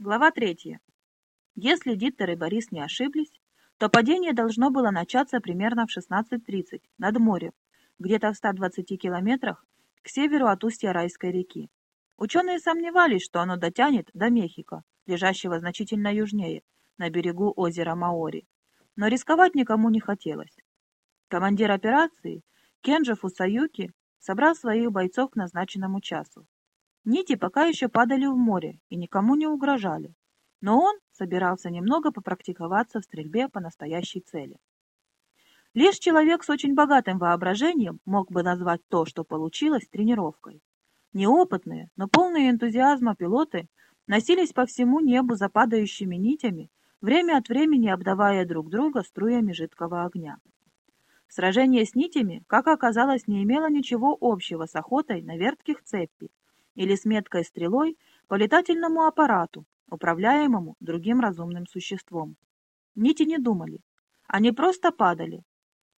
Глава третья. Если Диттер и Борис не ошиблись, то падение должно было начаться примерно в 16.30 над морем, где-то в 120 километрах к северу от устья Райской реки. Ученые сомневались, что оно дотянет до Мехико, лежащего значительно южнее, на берегу озера Маори. Но рисковать никому не хотелось. Командир операции, Кенджи Фусаюки, собрал своих бойцов к назначенному часу. Нити пока еще падали в море и никому не угрожали, но он собирался немного попрактиковаться в стрельбе по настоящей цели. Лишь человек с очень богатым воображением мог бы назвать то, что получилось, тренировкой. Неопытные, но полные энтузиазма пилоты носились по всему небу за падающими нитями, время от времени обдавая друг друга струями жидкого огня. Сражение с нитями, как оказалось, не имело ничего общего с охотой на вертких цепи или с меткой стрелой по летательному аппарату, управляемому другим разумным существом. Нити не думали. Они просто падали.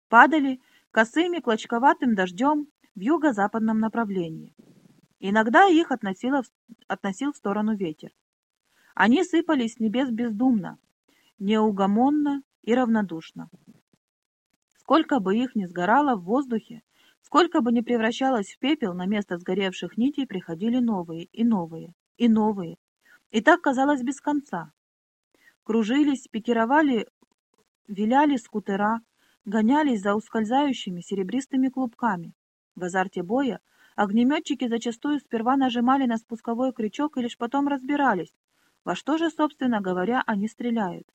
Падали косыми клочковатым дождем в юго-западном направлении. Иногда их относило, относил в сторону ветер. Они сыпались с небес бездумно, неугомонно и равнодушно. Сколько бы их ни сгорало в воздухе, Сколько бы ни превращалось в пепел, на место сгоревших нитей приходили новые и новые, и новые. И так казалось без конца. Кружились, пикировали, виляли скутера, гонялись за ускользающими серебристыми клубками. В азарте боя огнеметчики зачастую сперва нажимали на спусковой крючок и лишь потом разбирались, во что же, собственно говоря, они стреляют.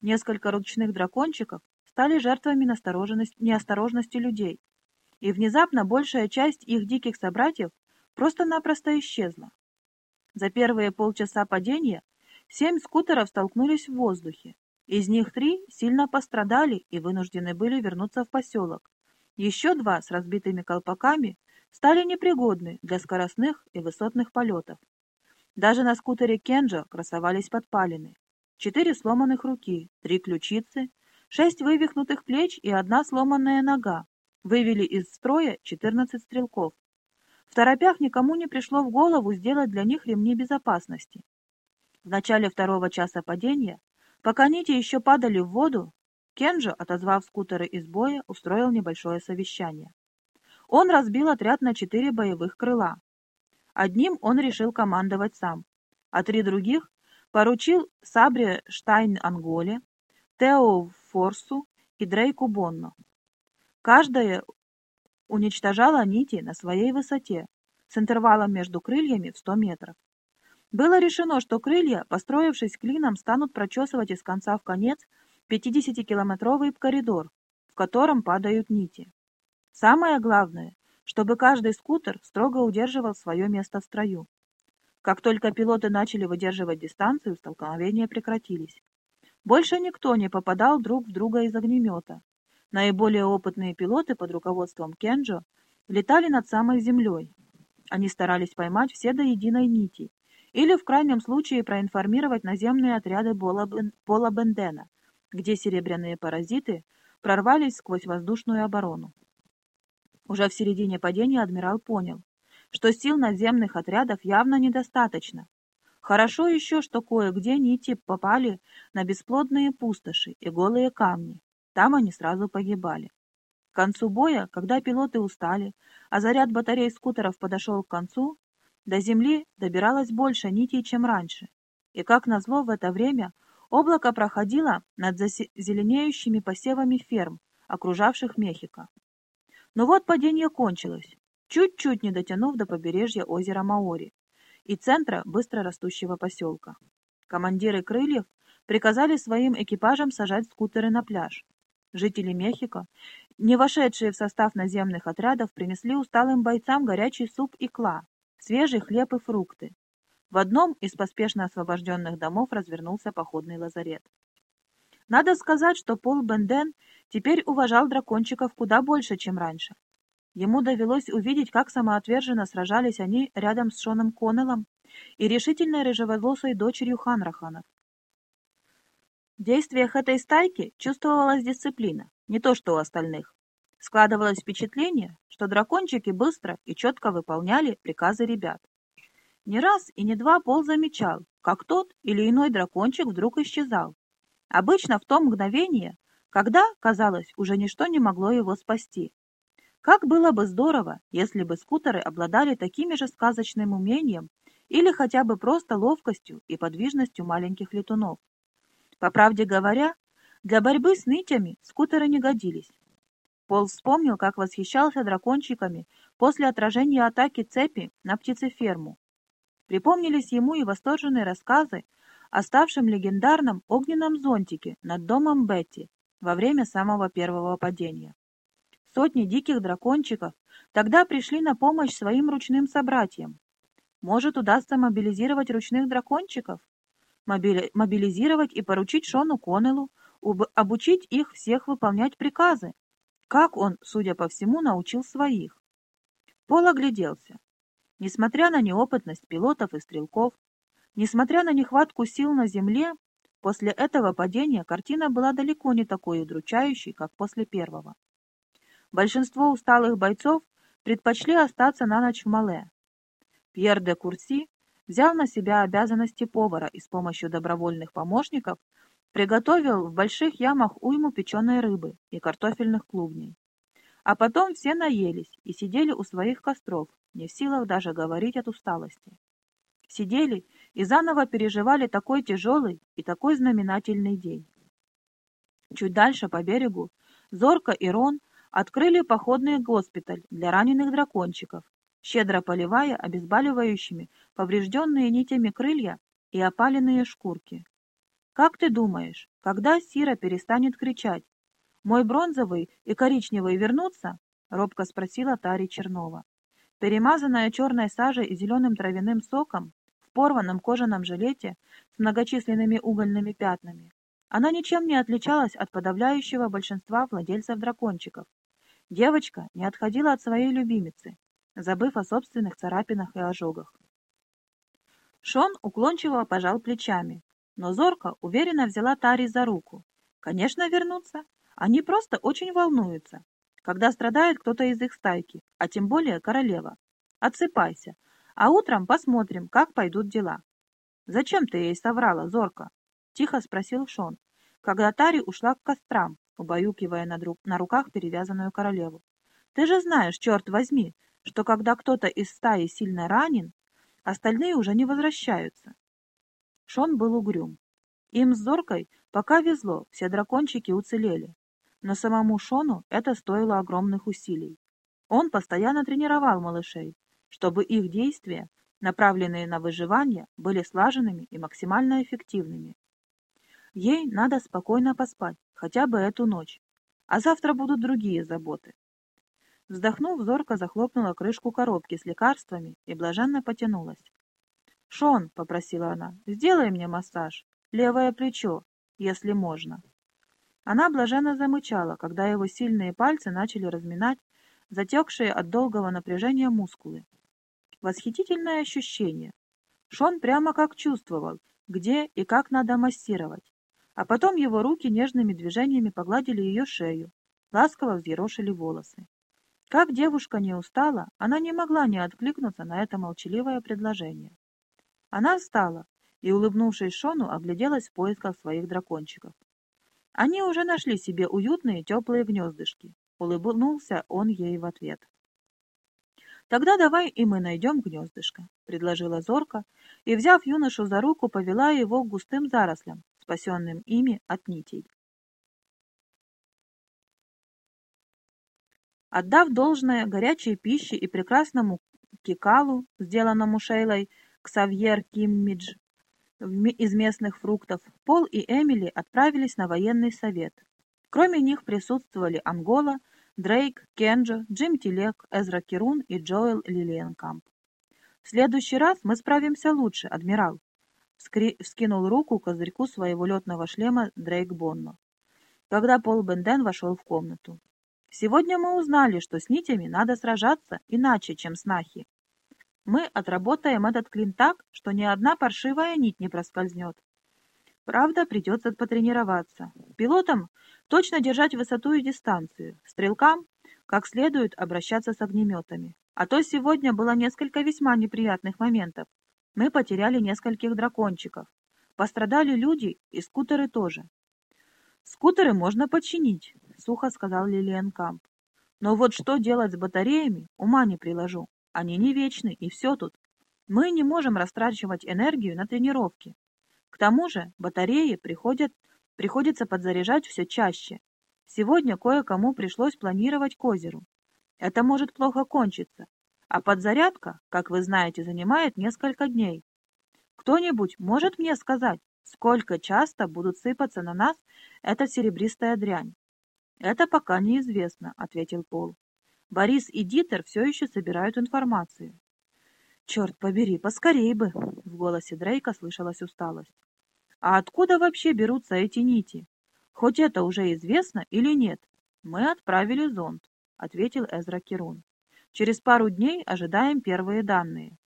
Несколько ручных дракончиков стали жертвами неосторожности людей, и внезапно большая часть их диких собратьев просто-напросто исчезла. За первые полчаса падения семь скутеров столкнулись в воздухе. Из них три сильно пострадали и вынуждены были вернуться в поселок. Еще два с разбитыми колпаками стали непригодны для скоростных и высотных полетов. Даже на скутере Кенджа красовались подпалины. Четыре сломанных руки, три ключицы, шесть вывихнутых плеч и одна сломанная нога, вывели из строя 14 стрелков. В торопях никому не пришло в голову сделать для них ремни безопасности. В начале второго часа падения, пока нити еще падали в воду, Кенджо, отозвав скутеры из боя, устроил небольшое совещание. Он разбил отряд на четыре боевых крыла. Одним он решил командовать сам, а три других поручил Сабре Штайн-Анголе, Тео Форсу и Дрейку Бонно. Каждая уничтожала нити на своей высоте, с интервалом между крыльями в 100 метров. Было решено, что крылья, построившись клином, станут прочесывать из конца в конец 50-километровый коридор, в котором падают нити. Самое главное, чтобы каждый скутер строго удерживал свое место в строю. Как только пилоты начали выдерживать дистанцию, столкновения прекратились. Больше никто не попадал друг в друга из огнемета, Наиболее опытные пилоты под руководством Кенджо летали над самой землей. Они старались поймать все до единой нити или в крайнем случае проинформировать наземные отряды Пола Бендена, где серебряные паразиты прорвались сквозь воздушную оборону. Уже в середине падения адмирал понял, что сил наземных отрядов явно недостаточно. Хорошо еще, что кое-где нити попали на бесплодные пустоши и голые камни, там они сразу погибали. К концу боя, когда пилоты устали, а заряд батарей скутеров подошел к концу, до земли добиралось больше нитей, чем раньше. И, как назло, в это время облако проходило над зеленеющими посевами ферм, окружавших Мехико. Но вот падение кончилось, чуть-чуть не дотянув до побережья озера Маори и центра быстро растущего поселка. Командиры крыльев приказали своим экипажам сажать скутеры на пляж, Жители Мехико, не вошедшие в состав наземных отрядов, принесли усталым бойцам горячий суп и кла, свежий хлеб и фрукты. В одном из поспешно освобожденных домов развернулся походный лазарет. Надо сказать, что Пол Бенден теперь уважал дракончиков куда больше, чем раньше. Ему довелось увидеть, как самоотверженно сражались они рядом с Шоном Коннеллом и решительной рыжеволосой дочерью Ханраханов. В действиях этой стайки чувствовалась дисциплина, не то что у остальных. Складывалось впечатление, что дракончики быстро и четко выполняли приказы ребят. Не раз и не два Пол замечал, как тот или иной дракончик вдруг исчезал. Обычно в то мгновение, когда, казалось, уже ничто не могло его спасти. Как было бы здорово, если бы скутеры обладали такими же сказочным умением или хотя бы просто ловкостью и подвижностью маленьких летунов. По правде говоря, для борьбы с нитями скутеры не годились. Пол вспомнил, как восхищался дракончиками после отражения атаки цепи на птицеферму. Припомнились ему и восторженные рассказы о ставшем легендарном огненном зонтике над домом Бетти во время самого первого падения. Сотни диких дракончиков тогда пришли на помощь своим ручным собратьям. Может, удастся мобилизировать ручных дракончиков? Мобили... Мобилизировать и поручить Шону Коннеллу, об... обучить их всех выполнять приказы. Как он, судя по всему, научил своих? Пол огляделся. Несмотря на неопытность пилотов и стрелков, несмотря на нехватку сил на земле, после этого падения картина была далеко не такой удручающей, как после первого. Большинство усталых бойцов предпочли остаться на ночь в Мале. Пьер де Курси взял на себя обязанности повара и с помощью добровольных помощников приготовил в больших ямах уйму печеной рыбы и картофельных клубней. А потом все наелись и сидели у своих костров, не в силах даже говорить от усталости. Сидели и заново переживали такой тяжелый и такой знаменательный день. Чуть дальше по берегу Зорка и Рон открыли походный госпиталь для раненых дракончиков, щедро поливая обезболивающими поврежденные нитями крылья и опаленные шкурки. «Как ты думаешь, когда Сира перестанет кричать? Мой бронзовый и коричневый вернутся?» — робко спросила Тари Чернова. Перемазанная черной сажей и зеленым травяным соком, в порванном кожаном жилете с многочисленными угольными пятнами, она ничем не отличалась от подавляющего большинства владельцев дракончиков, Девочка не отходила от своей любимицы, забыв о собственных царапинах и ожогах. Шон уклончиво пожал плечами, но Зорка уверенно взяла Тари за руку. Конечно, вернутся. Они просто очень волнуются, когда страдает кто-то из их стайки, а тем более королева. Отсыпайся, а утром посмотрим, как пойдут дела. «Зачем ты ей соврала, Зорка?» — тихо спросил Шон, когда Тари ушла к кострам, убаюкивая на, друг, на руках перевязанную королеву. «Ты же знаешь, черт возьми, что когда кто-то из стаи сильно ранен, остальные уже не возвращаются». Шон был угрюм. Им с Зоркой пока везло, все дракончики уцелели. Но самому Шону это стоило огромных усилий. Он постоянно тренировал малышей, чтобы их действия, направленные на выживание, были слаженными и максимально эффективными. Ей надо спокойно поспать, хотя бы эту ночь. А завтра будут другие заботы. Вздохнув, зорко захлопнула крышку коробки с лекарствами и блаженно потянулась. «Шон», — попросила она, — «сделай мне массаж. Левое плечо, если можно». Она блаженно замычала, когда его сильные пальцы начали разминать затекшие от долгого напряжения мускулы. Восхитительное ощущение. Шон прямо как чувствовал, где и как надо массировать. А потом его руки нежными движениями погладили ее шею, ласково взъерошили волосы. Как девушка не устала, она не могла не откликнуться на это молчаливое предложение. Она встала и, улыбнувшись Шону, огляделась в поисках своих дракончиков. Они уже нашли себе уютные теплые гнездышки. Улыбнулся он ей в ответ. «Тогда давай и мы найдем гнездышко», — предложила Зорка, и, взяв юношу за руку, повела его к густым зарослям, спасенным ими от нитей. Отдав должное горячей пище и прекрасному кикалу, сделанному Шейлой Ксавьер Киммидж из местных фруктов, Пол и Эмили отправились на военный совет. Кроме них присутствовали Ангола, Дрейк, Кенджо, Джим Тилек, Эзра Кирун и Джоэл Лилиенкамп. «В следующий раз мы справимся лучше, адмирал», вскинул руку к козырьку своего летного шлема Дрейк Бонно, когда Пол Бенден вошел в комнату. «Сегодня мы узнали, что с нитями надо сражаться иначе, чем с нахи. Мы отработаем этот клин так, что ни одна паршивая нить не проскользнет. Правда, придется потренироваться. Пилотам точно держать высоту и дистанцию, стрелкам как следует обращаться с огнеметами. А то сегодня было несколько весьма неприятных моментов, Мы потеряли нескольких дракончиков. Пострадали люди и скутеры тоже. «Скутеры можно починить», — сухо сказал Лилиан Камп. «Но вот что делать с батареями, ума не приложу. Они не вечны, и все тут. Мы не можем растрачивать энергию на тренировки. К тому же батареи приходят, приходится подзаряжать все чаще. Сегодня кое-кому пришлось планировать к озеру. Это может плохо кончиться. А подзарядка, как вы знаете, занимает несколько дней. Кто-нибудь может мне сказать, сколько часто будут сыпаться на нас эта серебристая дрянь? Это пока неизвестно, ответил Пол. Борис и Дитер все еще собирают информацию. «Черт побери, поскорей бы!» — в голосе Дрейка слышалась усталость. «А откуда вообще берутся эти нити? Хоть это уже известно или нет?» «Мы отправили зонд», — ответил Эзра Кирун. «Через пару дней ожидаем первые данные».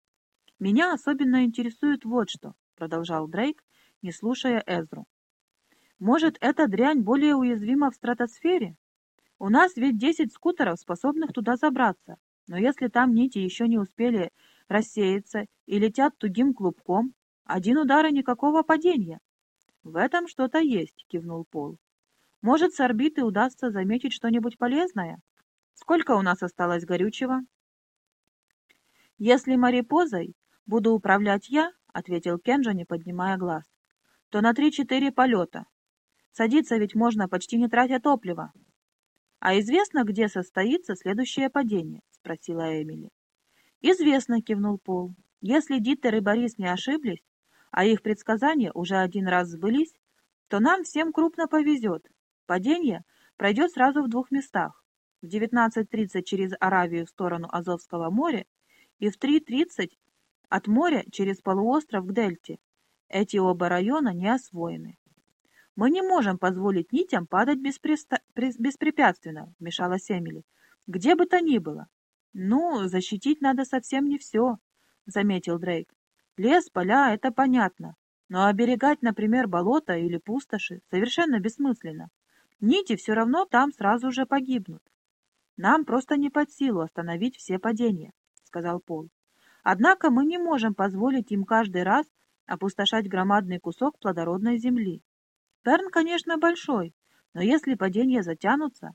«Меня особенно интересует вот что», — продолжал Дрейк, не слушая Эзру. «Может, эта дрянь более уязвима в стратосфере? У нас ведь десять скутеров, способных туда забраться, но если там нити еще не успели рассеются и летят тугим клубком. Один удар и никакого падения. В этом что-то есть, кивнул Пол. Может, с орбиты удастся заметить что-нибудь полезное? Сколько у нас осталось горючего? Если марипозой буду управлять я, ответил Кенджа, не поднимая глаз, то на три-четыре полета. Садиться ведь можно, почти не тратя топлива. А известно, где состоится следующее падение? спросила Эмили. «Известно», — кивнул Пол. «Если Диттер и Борис не ошиблись, а их предсказания уже один раз сбылись, то нам всем крупно повезет. Падение пройдет сразу в двух местах. В 19.30 через Аравию в сторону Азовского моря и в 3.30 от моря через полуостров к Дельте. Эти оба района не освоены. «Мы не можем позволить нитям падать беспреста... беспрепятственно», — вмешалась Эмили. «Где бы то ни было. «Ну, защитить надо совсем не все», — заметил Дрейк. «Лес, поля — это понятно, но оберегать, например, болото или пустоши совершенно бессмысленно. Нити все равно там сразу же погибнут. Нам просто не под силу остановить все падения», — сказал Пол. «Однако мы не можем позволить им каждый раз опустошать громадный кусок плодородной земли. Перн, конечно, большой, но если падения затянутся,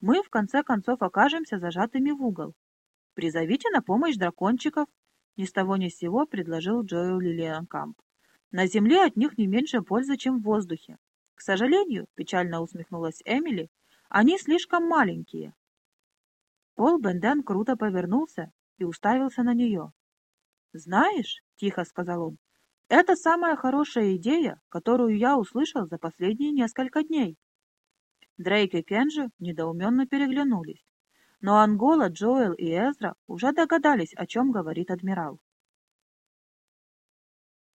мы в конце концов окажемся зажатыми в угол, «Призовите на помощь дракончиков», — ни с того ни с сего предложил Джоэл Лилианкамп. «На земле от них не меньше пользы, чем в воздухе. К сожалению, — печально усмехнулась Эмили, — они слишком маленькие». Пол Бенден круто повернулся и уставился на нее. «Знаешь, — тихо сказал он, — это самая хорошая идея, которую я услышал за последние несколько дней». Дрейк и Кенджи недоуменно переглянулись. Но Ангола, Джоэл и Эзра уже догадались, о чем говорит адмирал.